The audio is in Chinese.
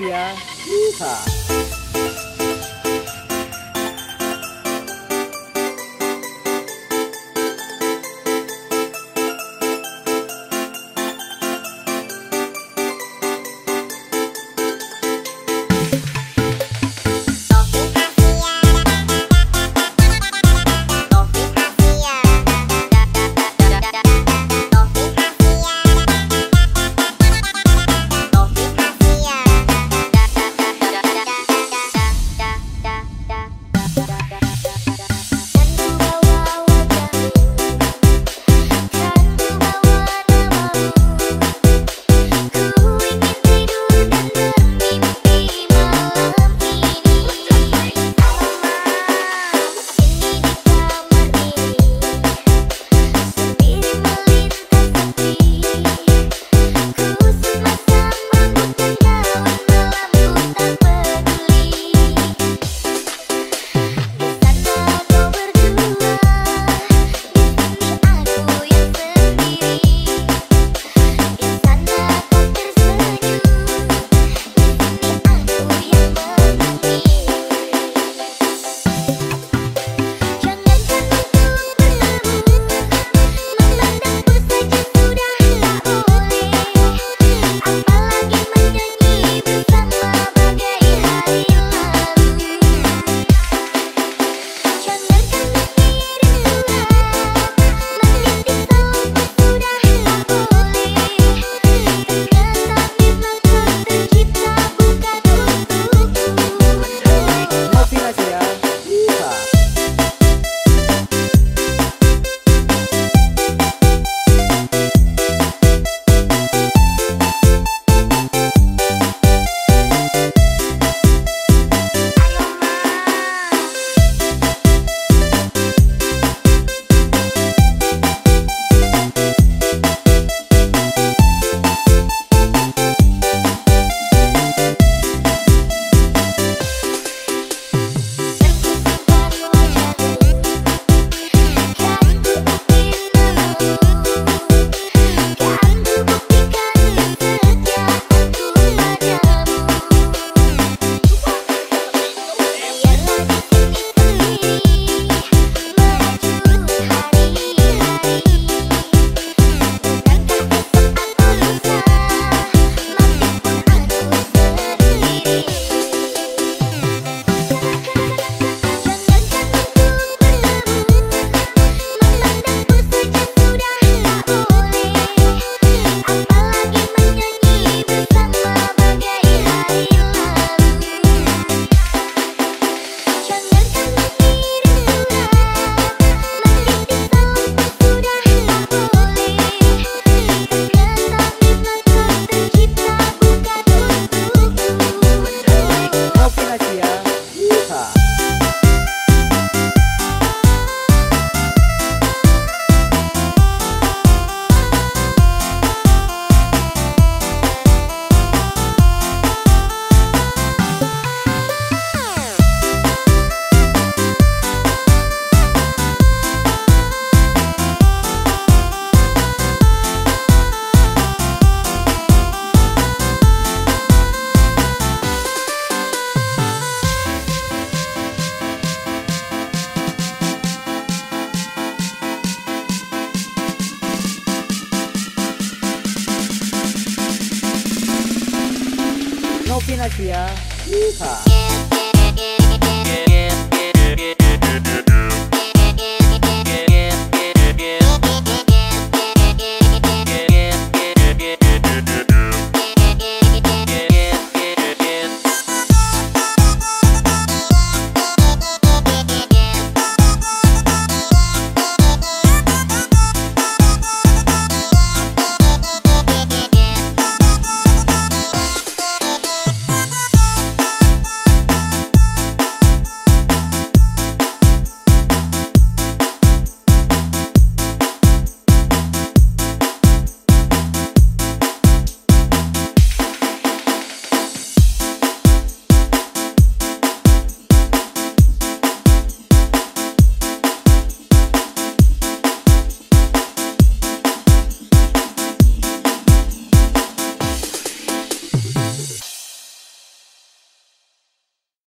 Novinasia. Yeehaw.